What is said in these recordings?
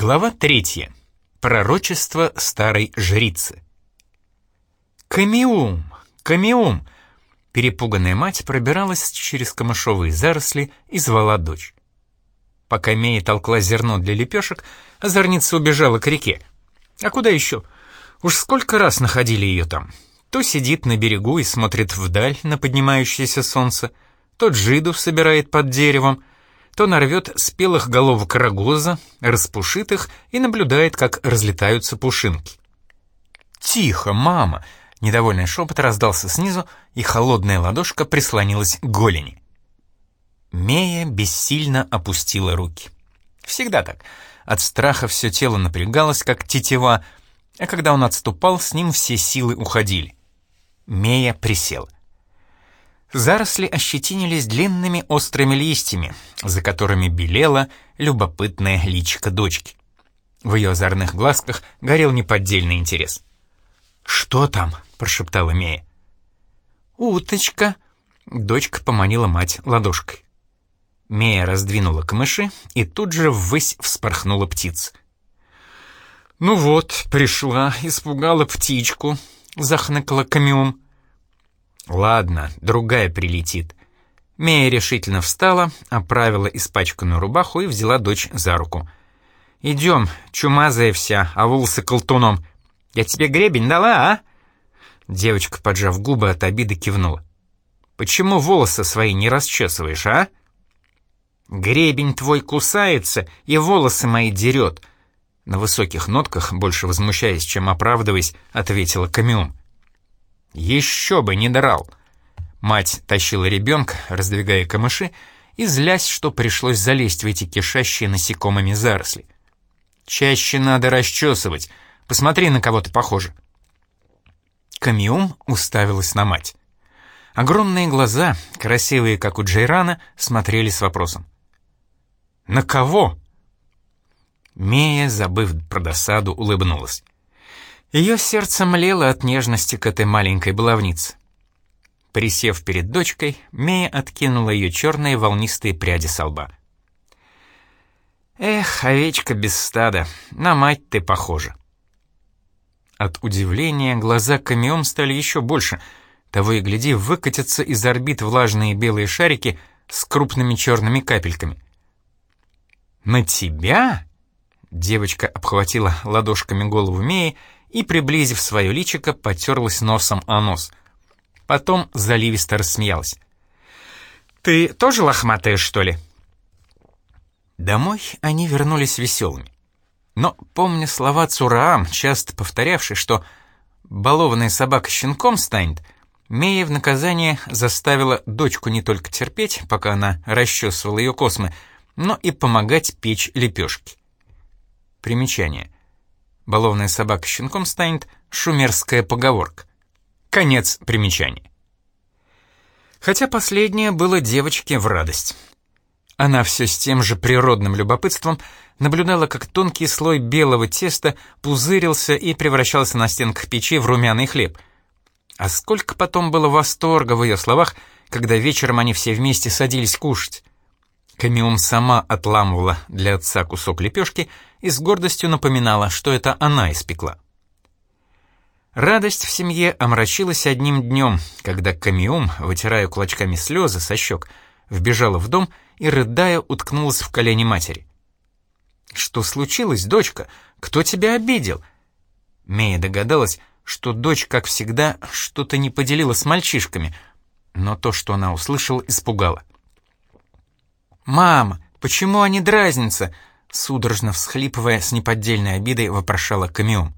Глава третья. Пророчество старой жрицы. «Камиум! Камиум!» Перепуганная мать пробиралась через камышовые заросли и звала дочь. Пока Мея толкла зерно для лепешек, озорница убежала к реке. А куда еще? Уж сколько раз находили ее там. То сидит на берегу и смотрит вдаль на поднимающееся солнце, то джидов собирает под деревом, то нарвет спелых головок рогоза, распушит их и наблюдает, как разлетаются пушинки. «Тихо, мама!» — недовольный шепот раздался снизу, и холодная ладошка прислонилась к голени. Мея бессильно опустила руки. Всегда так. От страха все тело напрягалось, как тетива, а когда он отступал, с ним все силы уходили. Мея присела. Заросли ощетинились длинными острыми листьями, за которыми белела любопытная личико дочки. В ее озорных глазках горел неподдельный интерес. «Что там?» — прошептала Мея. «Уточка!» — дочка поманила мать ладошкой. Мея раздвинула камыши, и тут же ввысь вспорхнула птица. «Ну вот, пришла, испугала птичку», — захныкала Камиум. «Ладно, другая прилетит». Мея решительно встала, оправила испачканную рубаху и взяла дочь за руку. «Идем, чумазая вся, а волосы колтуном. Я тебе гребень дала, а?» Девочка, поджав губы от обиды, кивнула. «Почему волосы свои не расчесываешь, а?» «Гребень твой кусается и волосы мои дерет», на высоких нотках, больше возмущаясь, чем оправдываясь, ответила Камиум. «Еще бы не драл!» Мать тащила ребенка, раздвигая камыши, и злясь, что пришлось залезть в эти кишащие насекомыми заросли. «Чаще надо расчесывать. Посмотри, на кого то похоже». Камиум уставилась на мать. Огромные глаза, красивые, как у Джейрана, смотрели с вопросом. «На кого?» Мея, забыв про досаду, улыбнулась. Ее сердце млело от нежности к этой маленькой баловнице. Присев перед дочкой, Мея откинула ее черные волнистые пряди со лба. «Эх, овечка без стада, на мать ты похожа». От удивления глаза камеом стали еще больше, того и гляди, выкатятся из орбит влажные белые шарики с крупными черными капельками. «На тебя?» Девочка обхватила ладошками голову Меи и, приблизив свое личико, потерлась носом о нос. Потом заливисто рассмеялась. «Ты тоже лохматая, что ли?» Домой они вернулись веселыми. Но, помня слова Цураам, часто повторявший, что балованная собака щенком станет, Мея в наказание заставила дочку не только терпеть, пока она расчесывала ее космы, но и помогать печь лепешки. Примечание. Баловная собака щенком станет шумерская поговорка. Конец примечания. Хотя последнее было девочке в радость. Она все с тем же природным любопытством наблюдала, как тонкий слой белого теста пузырился и превращался на стенках печи в румяный хлеб. А сколько потом было восторга в ее словах, когда вечером они все вместе садились кушать. Камиум сама отламывала для отца кусок лепешки и с гордостью напоминала, что это она испекла. Радость в семье омрачилась одним днем, когда Камиум, вытирая кулачками слезы со щек, вбежала в дом и, рыдая, уткнулась в колени матери. «Что случилось, дочка? Кто тебя обидел?» Мея догадалась, что дочь, как всегда, что-то не поделила с мальчишками, но то, что она услышала, испугало. «Мама, почему они дразнятся?» Судорожно всхлипывая с неподдельной обидой, вопрошала Камиум.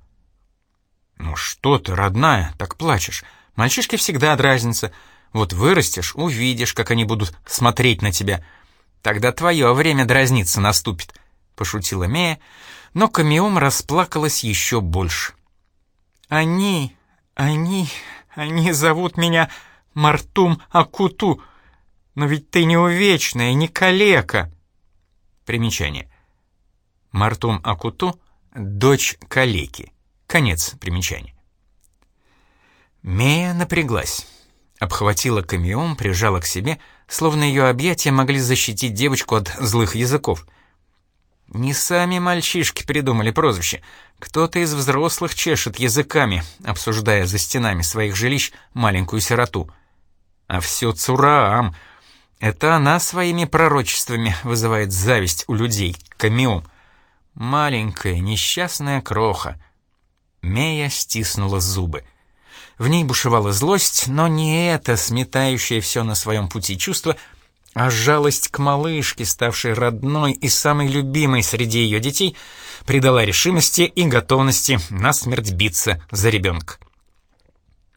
«Ну что ты, родная, так плачешь? Мальчишки всегда дразнятся. Вот вырастешь, увидишь, как они будут смотреть на тебя. Тогда твое время дразниться наступит», — пошутила Мея, но Камиум расплакалась еще больше. «Они, они, они зовут меня Мартум Акуту», но ведь ты не увечная, не калека. Примечание. Мартум Акуту — дочь калеки. Конец примечания. Мея напряглась. Обхватила камеум, прижала к себе, словно ее объятия могли защитить девочку от злых языков. Не сами мальчишки придумали прозвище. Кто-то из взрослых чешет языками, обсуждая за стенами своих жилищ маленькую сироту. А все Цураам. Это она своими пророчествами вызывает зависть у людей, камеум. Маленькая несчастная кроха. Мея стиснула зубы. В ней бушевала злость, но не это сметающее все на своем пути чувство, а жалость к малышке, ставшей родной и самой любимой среди ее детей, придала решимости и готовности насмерть биться за ребенка.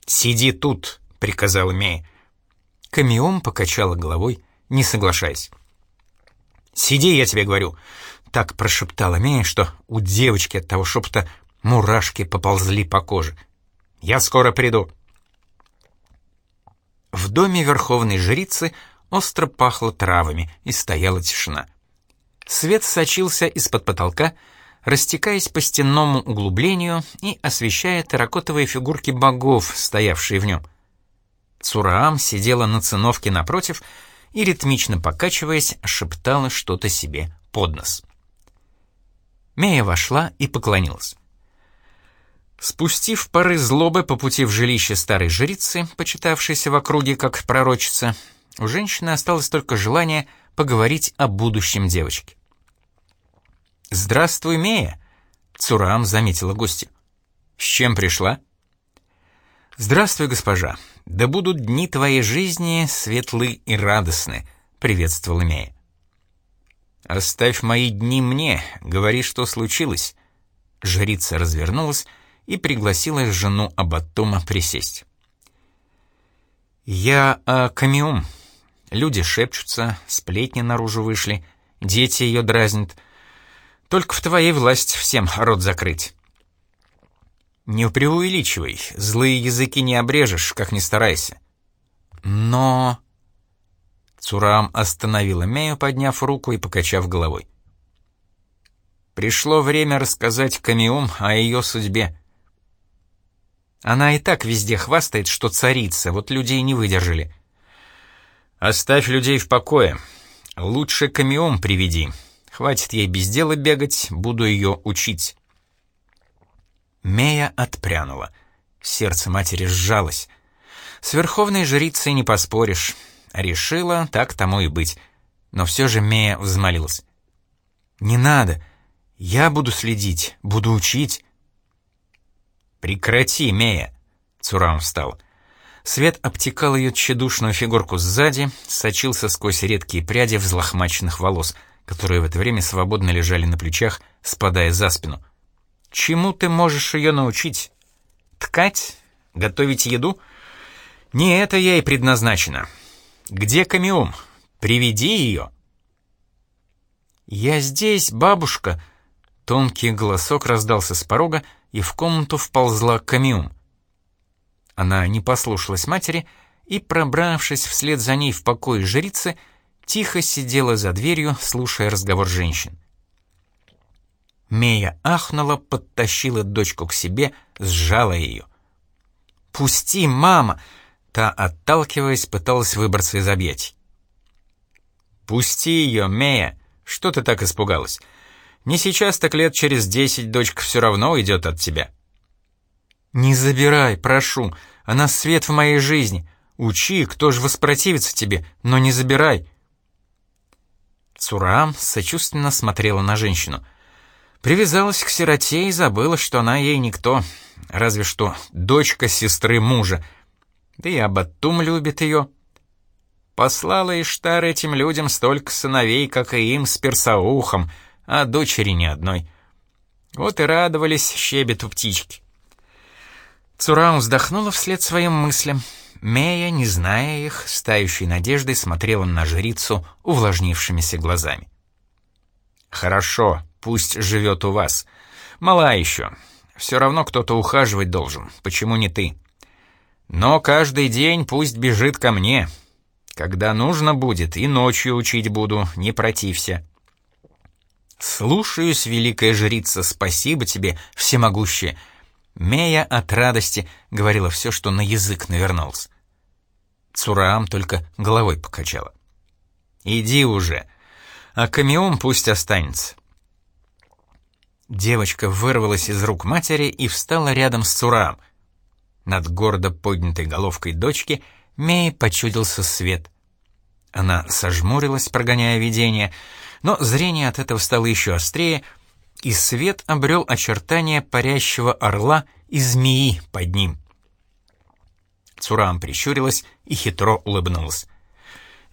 «Сиди тут», — приказала Мея. Камиом покачала головой, не соглашаясь. «Сиди, я тебе говорю», — так прошептала Мея, что у девочки от того шепота мурашки поползли по коже. Я скоро приду». В доме верховной жрицы остро пахло травами, и стояла тишина. Свет сочился из-под потолка, растекаясь по стенному углублению и освещая терракотовые фигурки богов, стоявшие в нем. Цураам сидела на циновке напротив и, ритмично покачиваясь, шептала что-то себе под нос. Мея вошла и поклонилась. Спустив пары злобы по пути в жилище старой жрицы, почитавшейся в округе как пророчица, у женщины осталось только желание поговорить о будущем девочки. «Здравствуй, Мея!» — Цурам заметила гостью. «С чем пришла?» «Здравствуй, госпожа! Да будут дни твоей жизни светлы и радостны!» — приветствовала Мея. «Оставь мои дни мне, говори, что случилось!» Жрица развернулась и пригласила жену Абаттума присесть. «Я а, Камиум. Люди шепчутся, сплетни наружу вышли, дети ее дразнят. Только в твоей власть всем рот закрыть». «Не преувеличивай, злые языки не обрежешь, как ни старайся». «Но...» Цурам остановила Мею, подняв руку и покачав головой. «Пришло время рассказать Камиум о ее судьбе. Она и так везде хвастает, что царица, вот людей не выдержали. Оставь людей в покое. Лучше камеом приведи. Хватит ей без дела бегать, буду ее учить. Мея отпрянула. Сердце матери сжалось. С верховной жрицей не поспоришь. Решила, так тому и быть. Но все же Мея взмолилась. «Не надо. Я буду следить, буду учить. «Прекрати, Мея!» Цурам встал. Свет обтекал ее тщедушную фигурку сзади, сочился сквозь редкие пряди взлохмаченных волос, которые в это время свободно лежали на плечах, спадая за спину. «Чему ты можешь ее научить? Ткать? Готовить еду? Не это ей предназначено. Где камеум? Приведи ее!» «Я здесь, бабушка!» Тонкий голосок раздался с порога, и в комнату вползла Камиум. Она не послушалась матери и, пробравшись вслед за ней в покое жрицы, тихо сидела за дверью, слушая разговор женщин. Мея ахнула, подтащила дочку к себе, сжала ее. «Пусти, мама!» Та, отталкиваясь, пыталась выбраться из объятий. «Пусти ее, Мея! Что ты так испугалась? Не сейчас, так лет через десять дочка все равно уйдет от тебя». «Не забирай, прошу, она свет в моей жизни. Учи, кто же воспротивится тебе, но не забирай». Цурам сочувственно смотрела на женщину. Привязалась к сироте и забыла, что она ей никто, разве что дочка сестры мужа. Да и Абаттум любит ее. Послала Иштар этим людям столько сыновей, как и им с персоухом — а дочери ни одной. Вот и радовались щебету птички. Цурам вздохнула вслед своим мыслям. Мея, не зная их, стающей надеждой смотрела на жрицу увлажнившимися глазами. «Хорошо, пусть живет у вас. Мала еще. Все равно кто-то ухаживать должен. Почему не ты? Но каждый день пусть бежит ко мне. Когда нужно будет, и ночью учить буду, не протився». «Слушаюсь, великая жрица, спасибо тебе, всемогущая!» Мея от радости говорила все, что на язык навернулся. Цураам только головой покачала. «Иди уже, а камеум пусть останется. Девочка вырвалась из рук матери и встала рядом с Цурам. Над гордо поднятой головкой дочки Мей почудился свет. Она сожмурилась, прогоняя видение, но зрение от этого стало еще острее, и свет обрел очертания парящего орла и змеи под ним. Цурам прищурилась и хитро улыбнулась.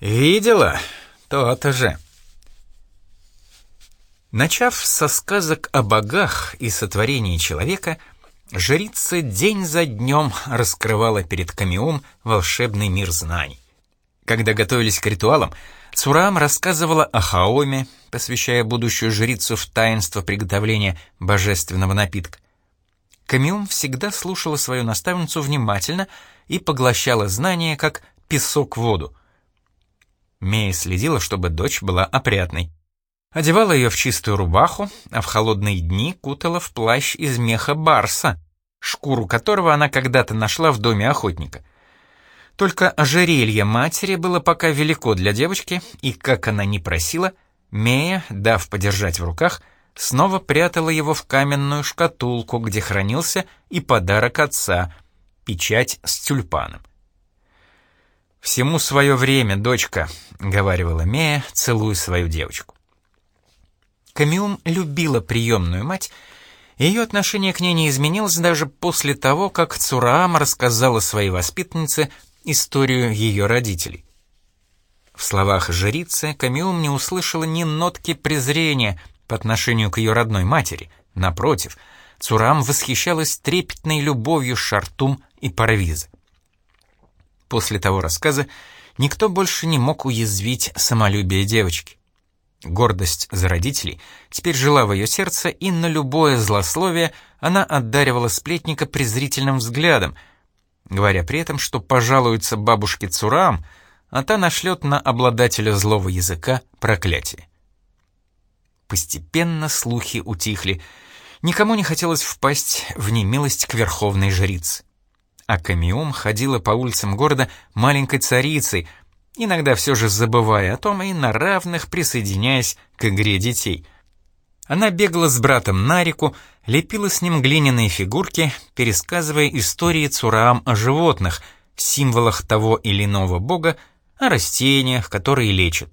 «Видела? То-то же!» Начав со сказок о богах и сотворении человека, жрица день за днем раскрывала перед Камиум волшебный мир знаний. Когда готовились к ритуалам, Цурам рассказывала о Хаоме, посвящая будущую жрицу в таинство приготовления божественного напитка. Камиум всегда слушала свою наставницу внимательно и поглощала знания, как песок в воду. Мея следила, чтобы дочь была опрятной. Одевала ее в чистую рубаху, а в холодные дни кутала в плащ из меха барса, шкуру которого она когда-то нашла в доме охотника. Только ожерелье матери было пока велико для девочки, и, как она не просила, Мея, дав подержать в руках, снова прятала его в каменную шкатулку, где хранился и подарок отца — печать с тюльпаном. «Всему свое время, дочка», — говорила Мея, целуя свою девочку. Камиум любила приемную мать, и ее отношение к ней не изменилось даже после того, как Цураам рассказала своей воспитаннице историю ее родителей. В словах жрицы Камиум не услышала ни нотки презрения по отношению к ее родной матери. Напротив, Цурам восхищалась трепетной любовью Шартум и Парвиза. После того рассказа никто больше не мог уязвить самолюбие девочки. Гордость за родителей теперь жила в ее сердце, и на любое злословие она отдаривала сплетника презрительным взглядом, говоря при этом, что пожалуется бабушке Цурам, а та нашлет на обладателя злого языка проклятие. Постепенно слухи утихли. Никому не хотелось впасть в немилость к верховной жрице. А Камиум ходила по улицам города маленькой царицей — иногда все же забывая о том и на равных присоединяясь к игре детей. Она бегала с братом на реку, лепила с ним глиняные фигурки, пересказывая истории Цураам о животных, символах того или иного бога, о растениях, которые лечат.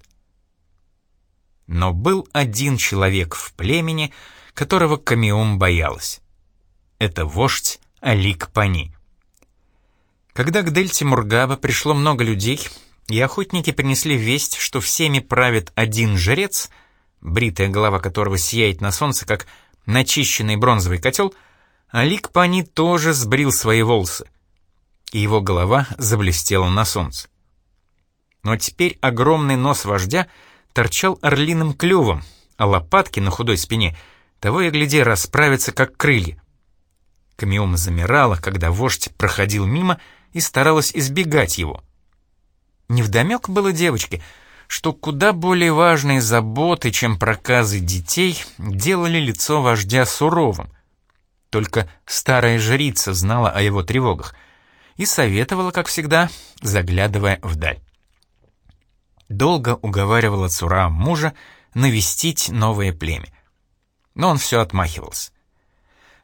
Но был один человек в племени, которого Камиум боялась. Это вождь Алик Пани. Когда к дельте Мургаба пришло много людей, и охотники принесли весть, что всеми правит один жрец, бритая голова которого сияет на солнце, как начищенный бронзовый котел, а Лик Пани тоже сбрил свои волосы, и его голова заблестела на солнце. Но теперь огромный нос вождя торчал орлиным клювом, а лопатки на худой спине того и гляди расправятся, как крылья. Камиум замирала, когда вождь проходил мимо и старалась избегать его — Невдомек было девочке, что куда более важные заботы, чем проказы детей, делали лицо вождя суровым. Только старая жрица знала о его тревогах и советовала, как всегда, заглядывая вдаль. Долго уговаривала Цура мужа навестить новое племя. Но он все отмахивался.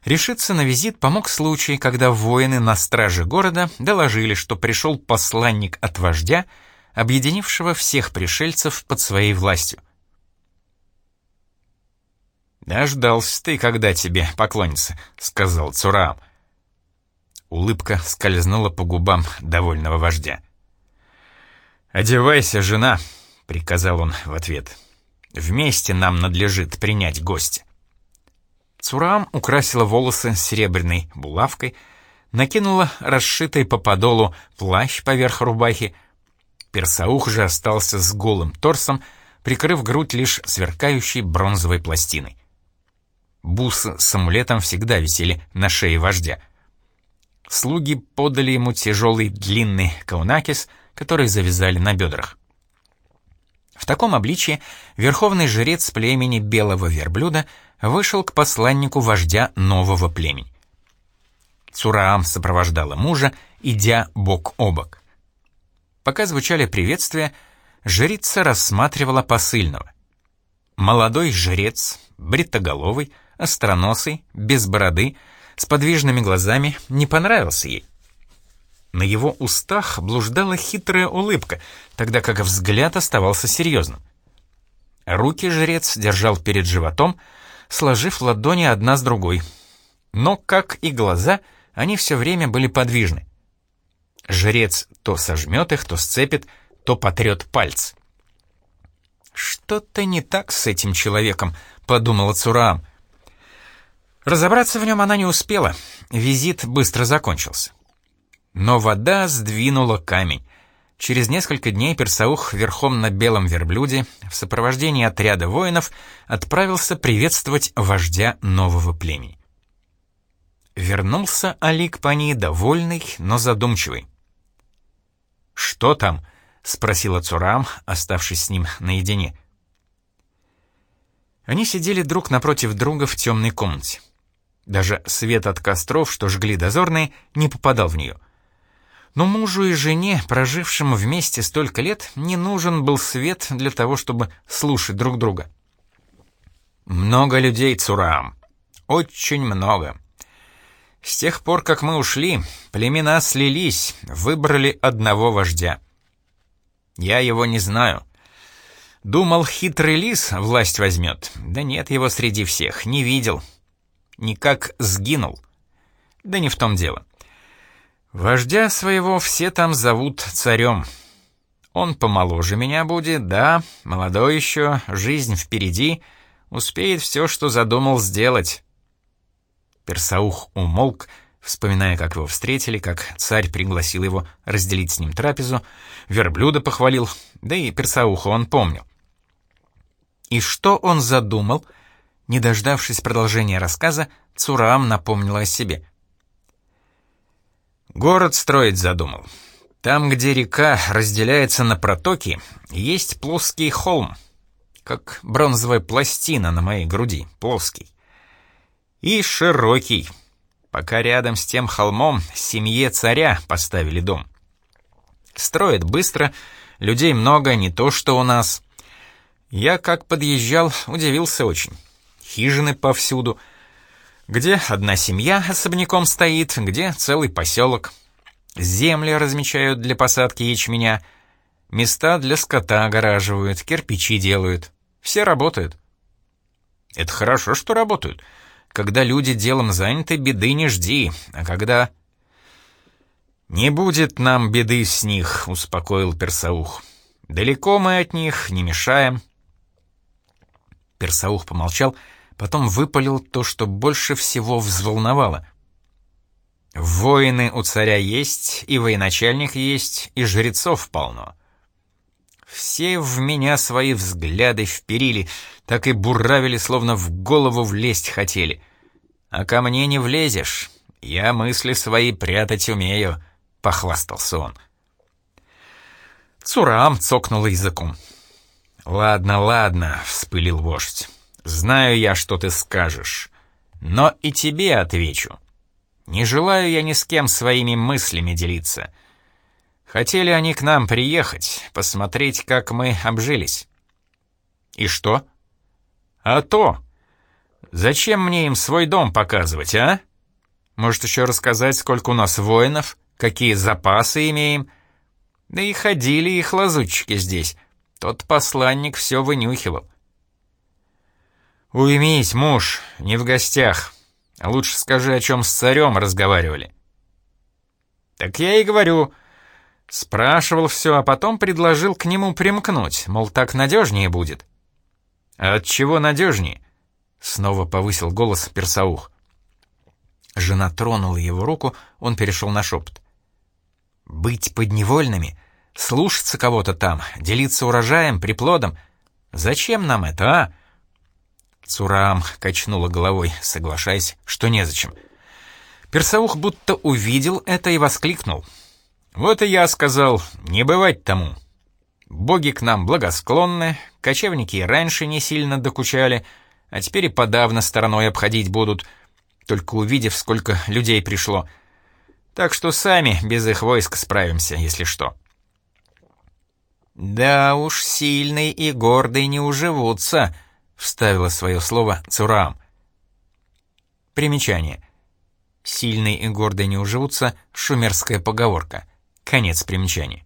Решиться на визит помог случай, когда воины на страже города доложили, что пришел посланник от вождя, объединившего всех пришельцев под своей властью. «Дождался ты, когда тебе поклонится», — сказал Цураам. Улыбка скользнула по губам довольного вождя. «Одевайся, жена», — приказал он в ответ. «Вместе нам надлежит принять гостя». Цурам украсила волосы серебряной булавкой, накинула расшитый по подолу плащ поверх рубахи. Персаух же остался с голым торсом, прикрыв грудь лишь сверкающей бронзовой пластиной. Бусы с амулетом всегда висели на шее вождя. Слуги подали ему тяжелый длинный каунакис, который завязали на бедрах. В таком обличье верховный жрец племени Белого Верблюда — вышел к посланнику вождя нового племени. Цураам сопровождала мужа, идя бок о бок. Пока звучали приветствия, жрица рассматривала посыльного. Молодой жрец, бритоголовый, остроносый, без бороды, с подвижными глазами, не понравился ей. На его устах блуждала хитрая улыбка, тогда как взгляд оставался серьезным. Руки жрец держал перед животом, сложив ладони одна с другой. Но, как и глаза, они все время были подвижны. Жрец то сожмет их, то сцепит, то потрет пальцы. «Что-то не так с этим человеком», — подумала Цураам. Разобраться в нем она не успела, визит быстро закончился. Но вода сдвинула камень. Через несколько дней Персаух верхом на белом верблюде в сопровождении отряда воинов отправился приветствовать вождя нового племени. Вернулся Алик Пани довольный, но задумчивый. «Что там?» — спросила Цурам, оставшись с ним наедине. Они сидели друг напротив друга в темной комнате. Даже свет от костров, что жгли дозорные, не попадал в нее. Но мужу и жене, прожившим вместе столько лет, не нужен был свет для того, чтобы слушать друг друга. Много людей, Цураам. Очень много. С тех пор, как мы ушли, племена слились, выбрали одного вождя. Я его не знаю. Думал, хитрый лис власть возьмет. Да нет его среди всех, не видел. Никак сгинул. Да не в том дело. Вождя своего все там зовут царем. Он помоложе меня будет, да, молодой еще, жизнь впереди, успеет все, что задумал сделать. Персаух умолк, вспоминая, как его встретили, как царь пригласил его разделить с ним трапезу, верблюда похвалил, да и Персауха он помнил. И что он задумал? Не дождавшись продолжения рассказа, Цурам напомнила о себе. Город строить задумал. Там, где река разделяется на протоки, есть плоский холм, как бронзовая пластина на моей груди, плоский. И широкий. Пока рядом с тем холмом семье царя поставили дом. Строят быстро, людей много, не то что у нас. Я, как подъезжал, удивился очень. Хижины повсюду. Где одна семья особняком стоит, где целый поселок. Земли размечают для посадки ячменя. Места для скота огораживают, кирпичи делают. Все работают. Это хорошо, что работают. Когда люди делом заняты, беды не жди. А когда... «Не будет нам беды с них», — успокоил Персаух. «Далеко мы от них, не мешаем». Персаух помолчал, потом выпалил то, что больше всего взволновало. «Воины у царя есть, и военачальник есть, и жрецов полно. Все в меня свои взгляды вперили, так и буравили, словно в голову влезть хотели. А ко мне не влезешь, я мысли свои прятать умею», — похвастался он. Цурам цокнула языком. «Ладно, ладно», — вспылил вождь. «Знаю я, что ты скажешь. Но и тебе отвечу. Не желаю я ни с кем своими мыслями делиться. Хотели они к нам приехать, посмотреть, как мы обжились». «И что?» «А то! Зачем мне им свой дом показывать, а? Может, еще рассказать, сколько у нас воинов, какие запасы имеем? Да и ходили их лазутчики здесь». Тот посланник все вынюхивал. «Уймись, муж, не в гостях. Лучше скажи, о чем с царем разговаривали». «Так я и говорю». Спрашивал все, а потом предложил к нему примкнуть, мол, так надежнее будет. «А от чего надежнее?» Снова повысил голос Персаух. Жена тронула его руку, он перешел на шепот. «Быть подневольными Слушаться кого-то там, делиться урожаем, приплодом. Зачем нам это, а?» Цурам качнула головой, соглашаясь, что незачем. Персаух будто увидел это и воскликнул. «Вот и я сказал, не бывать тому. Боги к нам благосклонны, кочевники раньше не сильно докучали, а теперь и подавно стороной обходить будут, только увидев, сколько людей пришло. Так что сами без их войск справимся, если что». «Да уж, сильный и гордый не уживутся», — вставила свое слово Цураам. Примечание. «Сильный и гордый не уживутся» — шумерская поговорка. Конец примечания.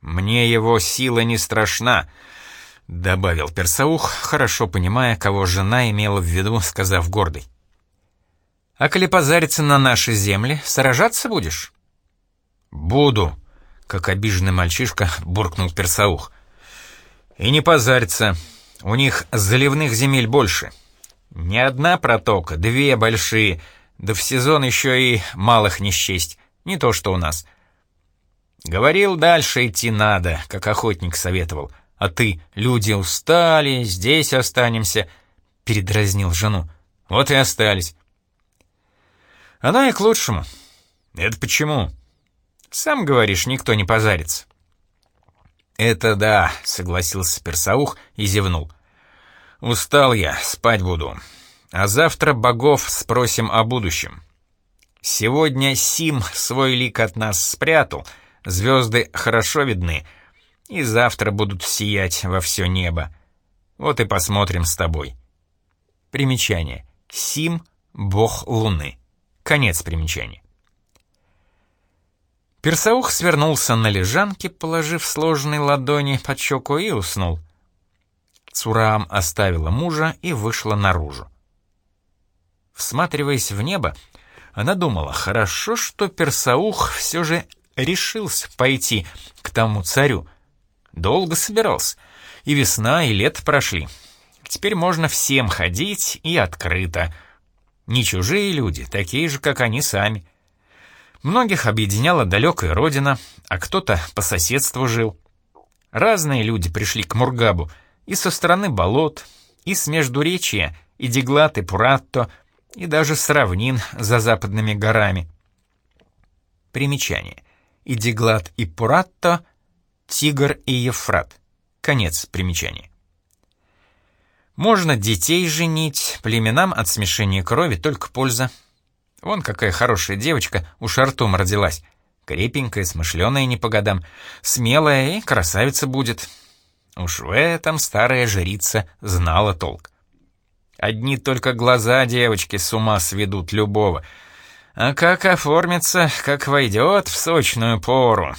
«Мне его сила не страшна», — добавил Персаух, хорошо понимая, кого жена имела в виду, сказав гордый. «А коли позариться на наши земли, сражаться будешь?» «Буду», — как обиженный мальчишка буркнул Персаух. «И не позариться. У них заливных земель больше. Не одна протока, две большие, да в сезон еще и малых не счесть, не то что у нас. Говорил, дальше идти надо, как охотник советовал. А ты, люди устали, здесь останемся, передразнил жену. Вот и остались. Она и к лучшему. Это почему? Сам говоришь, никто не позарится. Это да, согласился Персаух и зевнул. Устал я, спать буду. А завтра богов спросим о будущем. Сегодня Сим свой лик от нас спрятал — Звезды хорошо видны, и завтра будут сиять во все небо. Вот и посмотрим с тобой. Примечание. Сим — бог луны. Конец примечания. Персаух свернулся на лежанке, положив сложные ладони под щеку и уснул. Цураам оставила мужа и вышла наружу. Всматриваясь в небо, она думала, хорошо, что Персаух все же решился пойти к тому царю. Долго собирался. И весна, и лето прошли. Теперь можно всем ходить и открыто. Не чужие люди, такие же, как они сами. Многих объединяла далекая родина, а кто-то по соседству жил. Разные люди пришли к Мургабу и со стороны болот, и с Междуречья, и Деглат, и Пуратто, и даже с равнин за западными горами. Примечание и Деглад и Пуратто, Тигр и Ефрат. Конец примечания. Можно детей женить, племенам от смешения крови только польза. Вон какая хорошая девочка у Шартум родилась. Крепенькая, смышленая не по годам, смелая и красавица будет. Уж в этом старая жрица знала толк. Одни только глаза девочки с ума сведут любого — а как оформится, как войдет в сочную пору.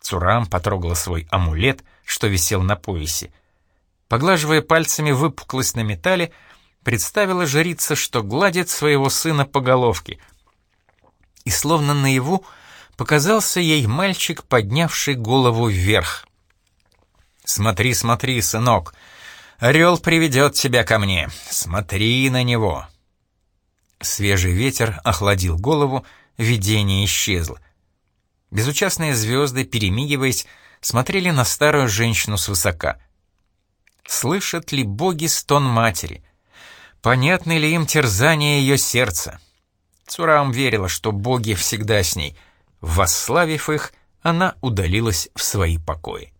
Цурам потрогала свой амулет, что висел на поясе. Поглаживая пальцами выпуклость на металле, представила жрица, что гладит своего сына по головке. И словно наяву показался ей мальчик, поднявший голову вверх. «Смотри, смотри, сынок, орел приведет тебя ко мне, смотри на него». Свежий ветер охладил голову, видение исчезло. Безучастные звезды, перемигиваясь, смотрели на старую женщину свысока. Слышат ли боги стон матери? Понятны ли им терзания ее сердца? Цурам верила, что боги всегда с ней. Восславив их, она удалилась в свои покои.